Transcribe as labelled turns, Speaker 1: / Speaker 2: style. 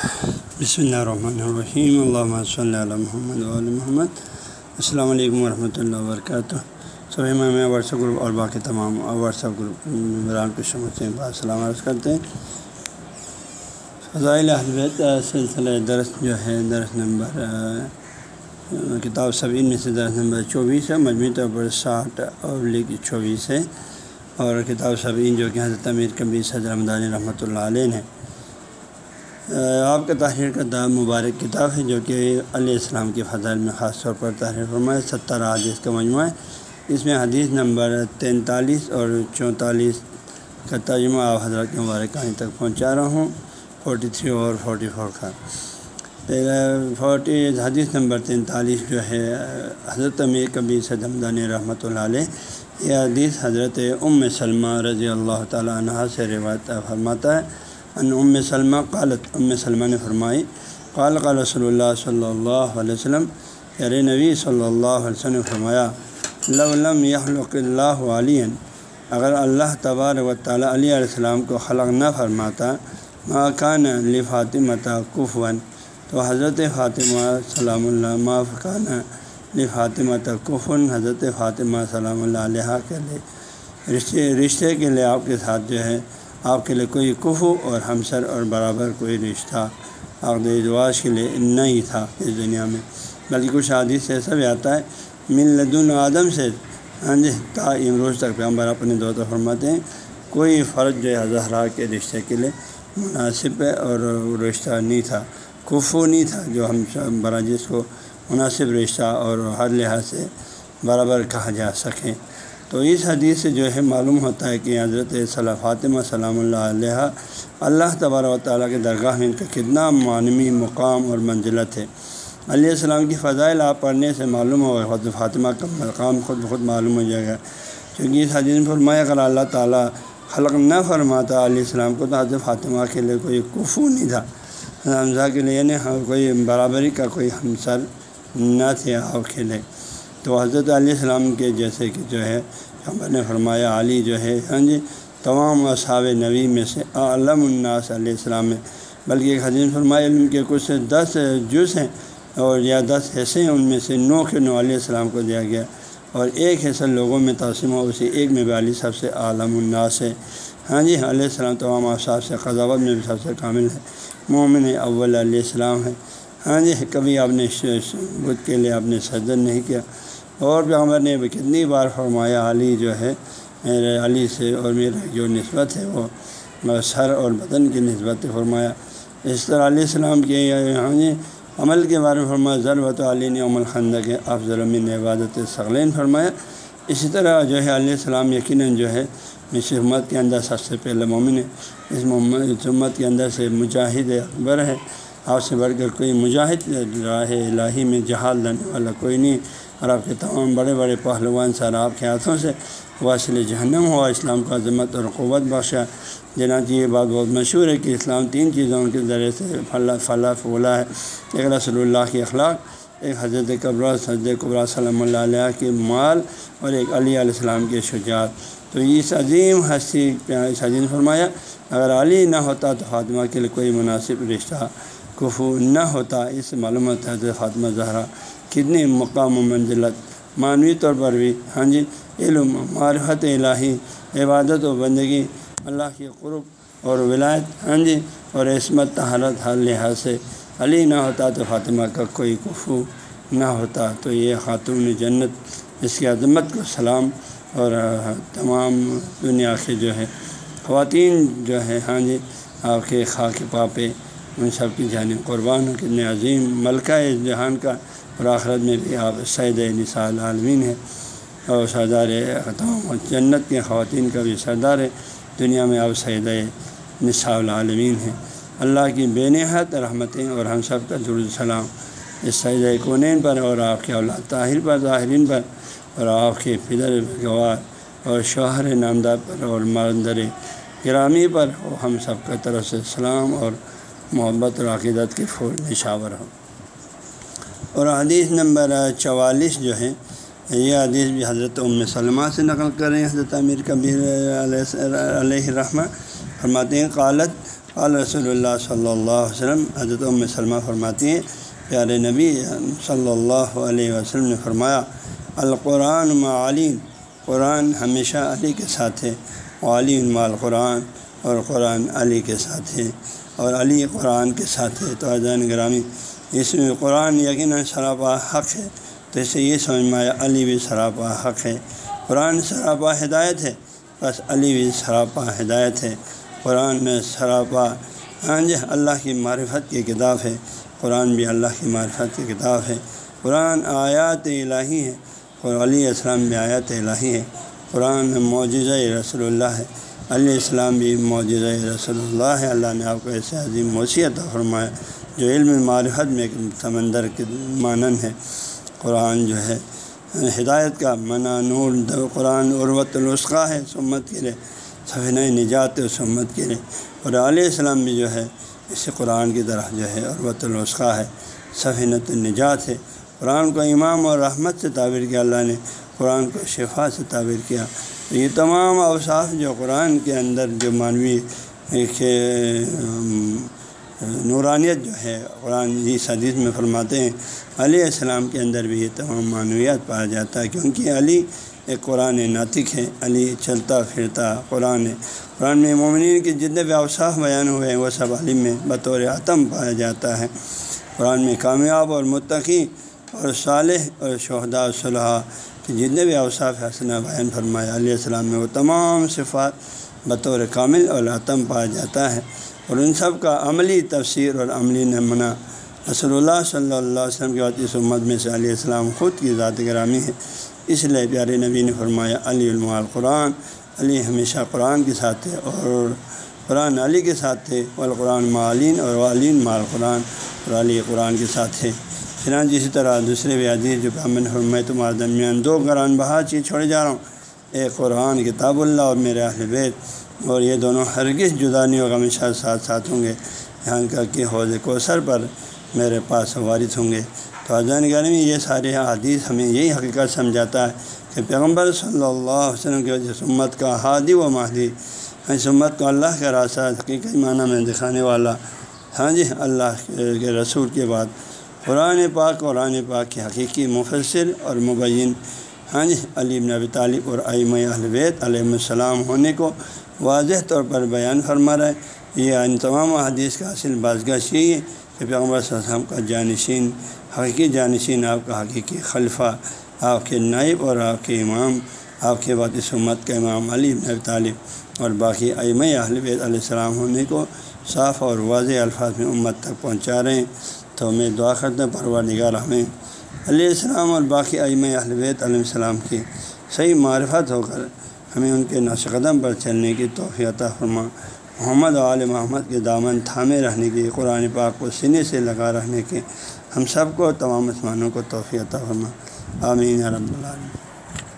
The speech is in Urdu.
Speaker 1: بسم اللہ الرحمن الرحیم اللہ صلی اللہ محمد علیہ محمد السلام علیکم ورحمۃ اللہ وبرکاتہ سبھی میں واٹس ایپ گروپ اور باقی تمام واٹس ایپ گروپ ممبران کو سمجھتے ہیں السلام عرض کرتے ہیں فضائل حضرت سلسلہ درس جو ہے درس نمبر کتاب سبین میں سے درس نمبر چوبیس ہے مجموعی طور پر ساٹھ اور لکھ چوبیس ہے اور کتاب سبین جو کہ حضرت امیر کبیر صدر رمضان رحمۃ اللہ علیہ نے آپ کا تحریر کا مبارک کتاب ہے جو کہ علیہ السلام کی فضائل میں خاص طور پر تحریر فرمائے، ستر حدیث کا مجموعہ ہے۔ اس میں حدیث نمبر تینتالیس اور چونتالیس کا ترجمہ آپ حضرت کے مبارک کہیں تک پہنچا رہا ہوں۔ فورٹی تھری اور فورٹی فور کا فورٹی، حدیث نمبر تینتالیس جو ہے، حضرت امیر کبیر صدمدان رحمۃ اللہ علیہ، یہ حدیث حضرت ام سلمہ رضی اللہ تعالیٰ عنہ سے روایت فرماتا ہے۔ ان ام سلمہ قالت، ام سلمہ نے فرمائی، قال قال رسول اللہ صلی اللہ علیہ وسلم یار نبی صلی اللہ علیہ وسلم نے فرمایا لم یخلق اللہ علیہ اگر اللہ تبار و تعالیٰ علیہ السلام کو خلق نہ فرماتا ماکان لی فاطمہ کفون تو حضرت فاطمہ سلام اللہ، ما فقان لی فاطمہ کفن حضرت فاطمہ سلام اللہ علیہ کے لیے رشتے رشتے کے لیے آپ کے ساتھ جو ہے آپ کے لیے کوئی کفو اور ہمسر اور برابر کوئی رشتہ عقد ادواج کے لیے نہیں تھا اس دنیا میں۔ بلکہ کچھ حادث سے ایسا بھی آتا ہے مل لدن آدم سے ہاں جی تا امروز تک پیغمبر اپنے دو تو فرماتے ہیں، کوئی فرض جو ہے زہرا کے رشتے کے لیے مناسب ہے اور رشتہ نہیں تھا۔ کفو نہیں تھا جو ہم برا جس کو مناسب رشتہ اور ہر لحاظ سے برابر کہا جا سکے۔ تو اس حدیث سے جو ہے معلوم ہوتا ہے کہ حضرت صلی فاطمہ سلام اللہ علیہ، اللہ تبار و تعالیٰ کے درگاہ میں ان کا کتنا معنوی مقام اور منزلت ہے علیہ السلام کی فضائل آپ پڑھنے سے معلوم ہوگا حضرت فاطمہ کا مقام خود بخود معلوم ہو جائے گا۔ کیونکہ اس حدیث میں فرمایا، اگر اللہ تعالیٰ خلق نہ فرماتا علیہ السلام کو، تو حضرت فاطمہ کے لیے کوئی کفو نہیں تھا۔ حمزہ کے لیے یعنی ہاں، کوئی برابری کا کوئی ہمسر نہ تھے آپ کے لیے تو حضرت علیہ السلام کے جیسے کہ جو ہے، ہم نے فرمایا علی جو ہے ہاں جی تمام اصحاب نبی میں سے عالم الناس علیہ السلام میں بلکہ ایک حدیث فرمایا علم کے کچھ دس جز ہیں اور یا دس حصے ہیں، ان میں سے نو کے نو علیہ السلام کو دیا گیا۔ اور ایک حصہ لوگوں میں تقسیم ہو اسی ایک میں بھی علی سب سے عالم الناس ہے ہاں جی علیہ السلام تمام اصحاب سے قضاوت میں بھی سب سے کامل ہے مومن اول علیہ السلام ہے ہاں جی کبھی آپ نے بدھ کے لیے آپ نے سجن نہیں کیا۔ اور پیغمبر نے کتنی بار فرمایا، علی جو ہے، میرے علی سے اور میرے جو نسبت ہے، وہ سر اور بدن کی نسبت فرمایا، اس طرح علیہ السلام کے عمل کے بارے میں فرمایا ضربت علی نے عمل خندہ کے افضل امین عبادت ثقلین فرمایا۔ اسی طرح جو ہے، علیہ السلام یقیناً جو ہے، اس امت کے اندر سب سے پہلے مومن ہے۔ اس محمد امت کے اندر سے مجاہد اکبر ہے۔ آپ سے بڑھ کر کوئی مجاہد راہ الہی میں جہاد لانے والا کوئی نہیں۔ اور آپ کے تمام بڑے بڑے پہلوان سر آپ کے ہاتھوں سے واصل جہنم ہوا۔ اسلام کا عظمت اور قوت بخشا۔ جناب جی، یہ بات بہت مشہور ہے کہ اسلام تین چیزوں کے ذریعے سے فلاں فلاں پھولا ہے۔ ایک رسول اللہ کی اخلاق، ایک حضرت قبر حضرت قبرا صلی اللہ علیہ کے مال اور ایک علی علیہ السلام کے شجاعت۔ تو اس عظیم ہستی اس عظیم فرمایا، اگر علی نہ ہوتا تو فاطمہ کے لیے کوئی مناسب رشتہ کفو نہ ہوتا۔ اس سے معلومات حضرت فاطمہ زہرا کتنی مقام و منزلت۔ معنوی طور پر بھی ہاں جی علم، معرفت الہی، عبادت و بندگی، اللہ کی قرب اور ولایت ہاں جی اور عصمت تحرت ہر لحاظ سے۔ علی نہ ہوتا تو فاطمہ کا کوئی کفو نہ ہوتا، تو یہ خاتون جنت، اس کی عظمت کو سلام اور تمام دنیا کے جو ہے، خواتین جو ہے ہاں جی آپ کے خاک پاپے، ان سب کی جانب قربان ہو کتنے عظیم ملکہ اس جہان کا۔ اور آخرت میں بھی آپ سید نساء عالمین ہے اور سردار تمام جنت کے خواتین کا بھی سردار ہے۔ دنیا میں آپ سید نساء العالمین ہیں۔ اللہ کی بے نہایت رحمتیں اور ہم سب کا درد السلام اس سید کونین پر اور آپ کے اولاد طاہر پر، ظاہرین پر اور آپ کے فدر گوار اور شوہر نامدہ پر اور مندر گرامی پر۔ وہ ہم سب کا طرف سے سلام اور محبت اور عقیدت کے پھول نشاور ہو اور حدیث نمبر چوالیس جو ہے، یہ حدیث بھی حضرت ام سلمہ سے نقل کر رہے ہیں، حضرت امیر کبیر علیہ الرحمٰ فرماتے ہیں، قالت، قال رسول اللہ صلی اللہ علیہ وسلم، حضرت ام سلمہ فرماتی ہیں، پیارے نبی صلی اللہ علیہ وسلم نے فرمایا، القرآن معلین قرآن ہمیشہ علی کے ساتھ ہے علی مال قرآن اور قرآن علی کے ساتھ ہے، اور علی قرآن کے ساتھ ہے، تو اذان گرامی اس میں قرآن یقیناً سراپا حق ہے تو اس سے یہ سمجھ میں آیا علی بھی سراپا حق ہے۔ قرآن سراپا ہدایت ہے، بس علی بھی سراپا ہدایت ہے۔ قرآن سراپا ہاں جی اللہ کی معرفت کی کتاب ہے۔ قرآن بھی اللہ کی معرفت کی کتاب ہے۔ قرآن آیات الہی ہے اور علیہ السلام بھی آیات الہی ہے قرآن معجزہ رسول اللہ ہے۔ علیہ السلام بھی معجزہ رسول اللہ ہے۔ اللہ نے آپ کو ایسے عظیم موسیت فرمایا۔ جو علم معرفت میں ایک سمندر کے مانند ہے، قرآن جو ہے، ہدایت کا منع نور، قرآن عروت الاسقہ ہے سمت کے لیے سفین نجات و سمت کے لیے۔ اور علیہ السلام بھی جو ہے اس قرآن کی طرح جو ہے عروت الاسقہ ہے سفینت النجات ہے۔ قرآن کو امام اور رحمت سے تعبیر کیا، اللہ نے قرآن کو شفا سے تعبیر کیا۔ یہ تمام اوصاف جو قرآن کے اندر جو معنوی نورانیت جو ہے، قرآن جی حدیث میں فرماتے ہیں علیہ السلام کے اندر بھی یہ تمام معنویات پایا جاتا ہے، کیونکہ علی ایک قرآن ناطق ہے، علی چلتا پھرتا قرآن ہے۔ قرآن میں مومنین کے جتنے بھی اوصاف بیان ہوئے ہیں، وہ سب علی میں بطور عتم پایا جاتا ہے۔ قرآن میں کامیاب اور متقی اور صالح اور شہدا صلاح کہ جتنے بھی اوصاف حسنہ بیان فرمایا علیہ السلام میں وہ تمام صفات بطور کامل اور عتم پایا جاتا ہے۔ اور ان سب کا عملی تفسیر اور عملی نمونہ رسول اللہ صلی اللہ علیہ وسلم کے بعد اس امت میں سے علیہ السلام خود کی ذات گرامی ہے۔ اس لیے پیارے نبی نے فرمایا، علی المال قرآن علی ہمیشہ قرآن کے ساتھ ہے اور قرآن علی کے ساتھ تھے والقرآن معلین اور والین مال قرآن اور علی قرآن کے ساتھ تھے چنانچہ اسی طرح دوسرے بھی عدیث جو کہ میں تمہارے درمیان دو قرآن بہا چیز چھوڑے جا رہا ہوں۔ ایک قرآن، کتاب اللہ اور میرے اہل بیت۔ اور یہ دونوں ہرگز جدا نہیں ہوگا، ہمیشہ ساتھ ساتھ ہوں گے۔ یہاں کا کہ حوض کوثر پر میرے پاس وارث ہوں گے۔ تو اذان گانے میں یہ سارے حدیث ہمیں یہی حقیقت سمجھاتا ہے کہ پیغمبر صلی اللہ علیہ وسلم کی وجہ امت کا ہادی و مہدی، اس امت کو اللہ کے راستہ، حقیقی معنی میں دکھانے والا۔ ہاں جی اللہ کے رسول کے بعد قرآن پاک قرآن پاک کے حقیقی مفسر اور مبین۔ ہاں جی علی بن ابی طالب اور علم البیت علیہ السلام ہونے کو واضح طور پر بیان فرما رہا ہے یہ ان تمام حدیث کا حاصل بازگاہ یہی ہے کہ پیغمبر صلی اللہ علیہ وسلم کا جانشین، حقیقی جانشین، آپ کا حقیقی خلفہ آپ کے نائب اور آپ کے امام، آپ کے بعد اس امت کا امام علی بن ابی طالب اور باقی علم اہل بیت علیہ السلام ہونے کو صاف اور واضح الفاظ میں امت تک پہنچا رہے ہیں۔ تو میں دعا کرتا ہوں پرور نگار ہمیں علیہ السلام اور باقی اہل بیت علیہ السلام کی صحیح معرفت ہو کر ہمیں ان کے نقش قدم پر چلنے کی توفیعتہ فرما۔ محمد عالم محمد کے دامن تھامے رہنے کی، قرآن پاک کو سینے سے لگا رہنے کے ہم سب کو تمام مسلمانوں کو توفیعتہ فرما۔ آمین رب العالمین۔